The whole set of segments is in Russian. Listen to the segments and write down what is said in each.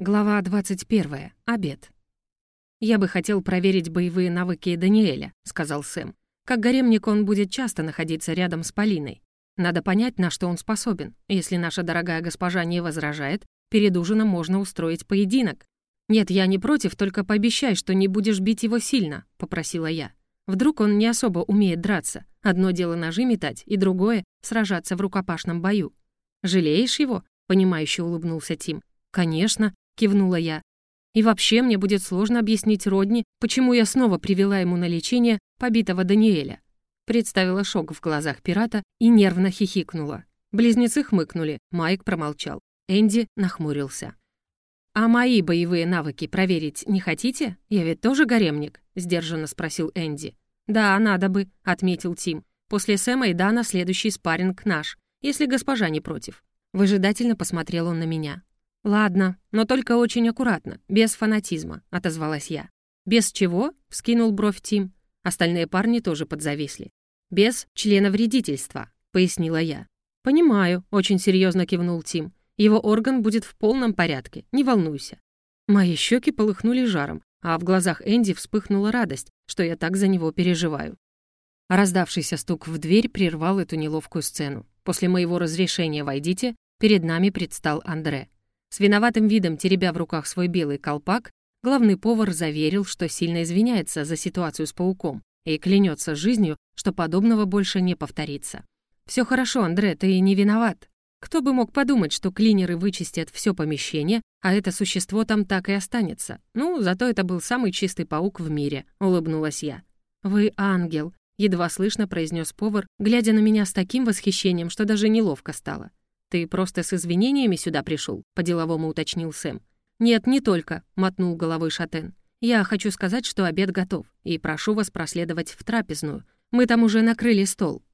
Глава 21. Обед. «Я бы хотел проверить боевые навыки Даниэля», — сказал Сэм. «Как гаремник он будет часто находиться рядом с Полиной. Надо понять, на что он способен. Если наша дорогая госпожа не возражает, перед ужином можно устроить поединок. «Нет, я не против, только пообещай, что не будешь бить его сильно», — попросила я. Вдруг он не особо умеет драться. Одно дело ножи метать, и другое — сражаться в рукопашном бою. «Жалеешь его?» — понимающе улыбнулся Тим. «Конечно», — кивнула я. «И вообще мне будет сложно объяснить Родни, почему я снова привела ему на лечение побитого Даниэля». Представила шок в глазах пирата и нервно хихикнула. Близнецы хмыкнули, Майк промолчал. Энди нахмурился. «А мои боевые навыки проверить не хотите? Я ведь тоже гаремник?» — сдержанно спросил Энди. «Да, надо бы», — отметил Тим. «После Сэма и Дана следующий спарринг наш, если госпожа не против». Выжидательно посмотрел он на меня. «Ладно, но только очень аккуратно, без фанатизма», — отозвалась я. «Без чего?» — вскинул бровь Тим. Остальные парни тоже подзависли. «Без члена вредительства», — пояснила я. «Понимаю», — очень серьезно кивнул Тим. «Его орган будет в полном порядке, не волнуйся». Мои щеки полыхнули жаром, а в глазах Энди вспыхнула радость, что я так за него переживаю. Раздавшийся стук в дверь прервал эту неловкую сцену. После моего разрешения «войдите» перед нами предстал Андре. С виноватым видом, теребя в руках свой белый колпак, главный повар заверил, что сильно извиняется за ситуацию с пауком и клянется жизнью, что подобного больше не повторится. Все хорошо, Андре, ты не виноват. Кто бы мог подумать, что клинеры вычистят все помещение, а это существо там так и останется. Ну, зато это был самый чистый паук в мире», — улыбнулась я. «Вы ангел», — едва слышно произнес повар, глядя на меня с таким восхищением, что даже неловко стало. «Ты просто с извинениями сюда пришел?» — по-деловому уточнил Сэм. «Нет, не только», — мотнул головой Шатен. «Я хочу сказать, что обед готов, и прошу вас проследовать в трапезную. Мы там уже накрыли стол».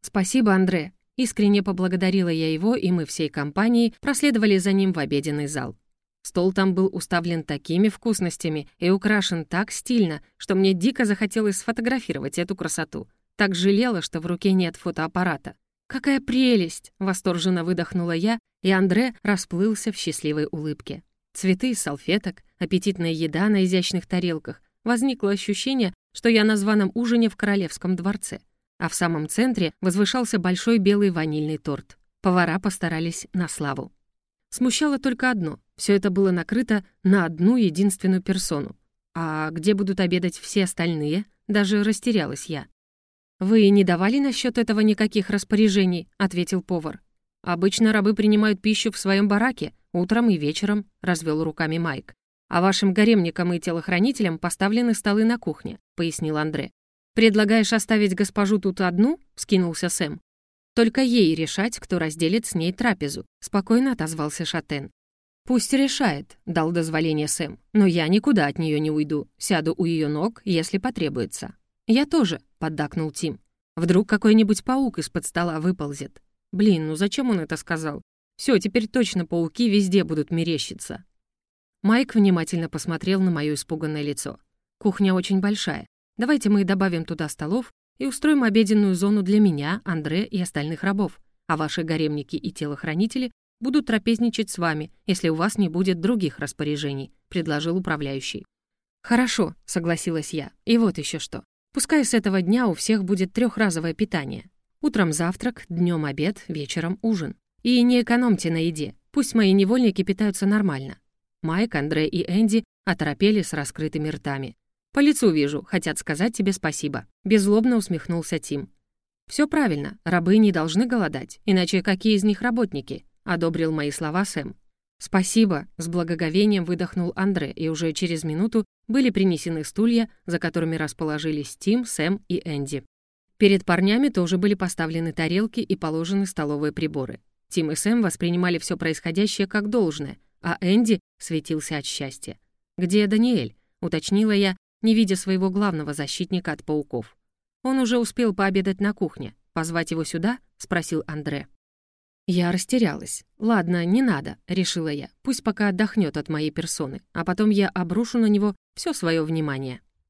«Спасибо, Андре». Искренне поблагодарила я его, и мы всей компанией проследовали за ним в обеденный зал. Стол там был уставлен такими вкусностями и украшен так стильно, что мне дико захотелось сфотографировать эту красоту. Так жалела, что в руке нет фотоаппарата. «Какая прелесть!» — восторженно выдохнула я, и Андре расплылся в счастливой улыбке. Цветы из салфеток, аппетитная еда на изящных тарелках. Возникло ощущение, что я на званом ужине в королевском дворце. А в самом центре возвышался большой белый ванильный торт. Повара постарались на славу. Смущало только одно — все это было накрыто на одну единственную персону. А где будут обедать все остальные? Даже растерялась я. «Вы не давали насчет этого никаких распоряжений?» — ответил повар. «Обычно рабы принимают пищу в своем бараке, утром и вечером», — развел руками Майк. «А вашим гаремникам и телохранителям поставлены столы на кухне», — пояснил Андре. «Предлагаешь оставить госпожу тут одну?» — скинулся Сэм. «Только ей решать, кто разделит с ней трапезу», — спокойно отозвался Шатен. «Пусть решает», — дал дозволение Сэм. «Но я никуда от нее не уйду. Сяду у ее ног, если потребуется». «Я тоже», — поддакнул Тим. «Вдруг какой-нибудь паук из-под стола выползет». «Блин, ну зачем он это сказал? Все, теперь точно пауки везде будут мерещиться». Майк внимательно посмотрел на мое испуганное лицо. «Кухня очень большая. Давайте мы добавим туда столов и устроим обеденную зону для меня, Андре и остальных рабов, а ваши гаремники и телохранители будут трапезничать с вами, если у вас не будет других распоряжений», — предложил управляющий. «Хорошо», — согласилась я. «И вот еще что. Пускай с этого дня у всех будет трехразовое питание. Утром завтрак, днем обед, вечером ужин. И не экономьте на еде, пусть мои невольники питаются нормально. Майк, Андре и Энди оторопели с раскрытыми ртами. «По лицу вижу, хотят сказать тебе спасибо», — беззлобно усмехнулся Тим. «Все правильно, рабы не должны голодать, иначе какие из них работники?» — одобрил мои слова Сэм. «Спасибо», — с благоговением выдохнул Андре, и уже через минуту были принесены стулья, за которыми расположились Тим, Сэм и Энди. Перед парнями тоже были поставлены тарелки и положены столовые приборы. Тим и Сэм воспринимали все происходящее как должное, а Энди светился от счастья. «Где Даниэль?» — уточнила я, не видя своего главного защитника от пауков. «Он уже успел пообедать на кухне. Позвать его сюда?» — спросил Андре. Я растерялась. «Ладно, не надо», — решила я. «Пусть пока отдохнет от моей персоны, а потом я обрушу на него все свое внимание».